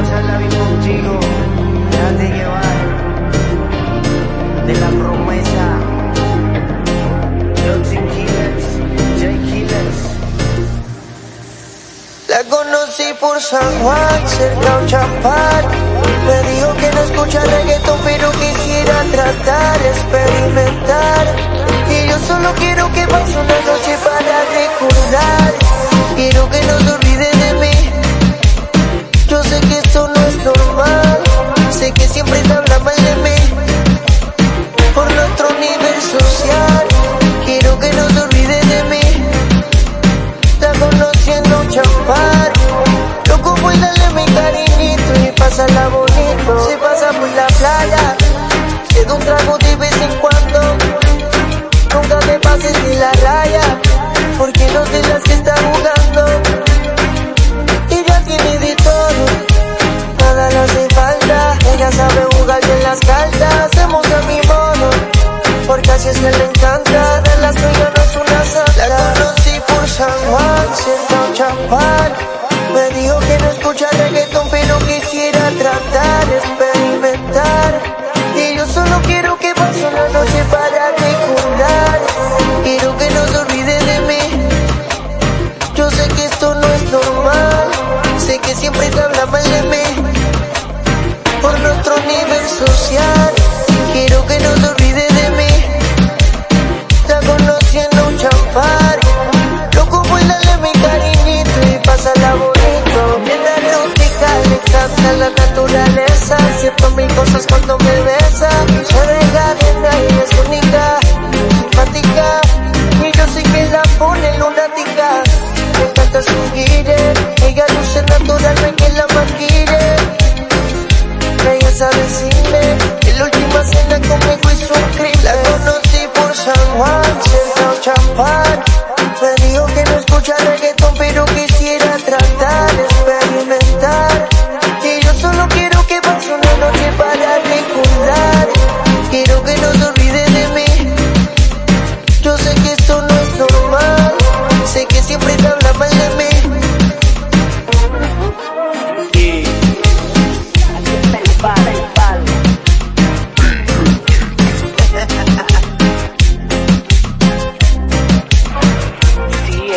pasar la vida contigo, déjate llevar de la promesa. Los Johnson Killers, Jay Killers. La conocí por San Juan, cerca de un champán. aprende a hablar cierto champán. Me dijo que no escucha reggaetón pero quisiera tratar.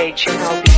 page. You know,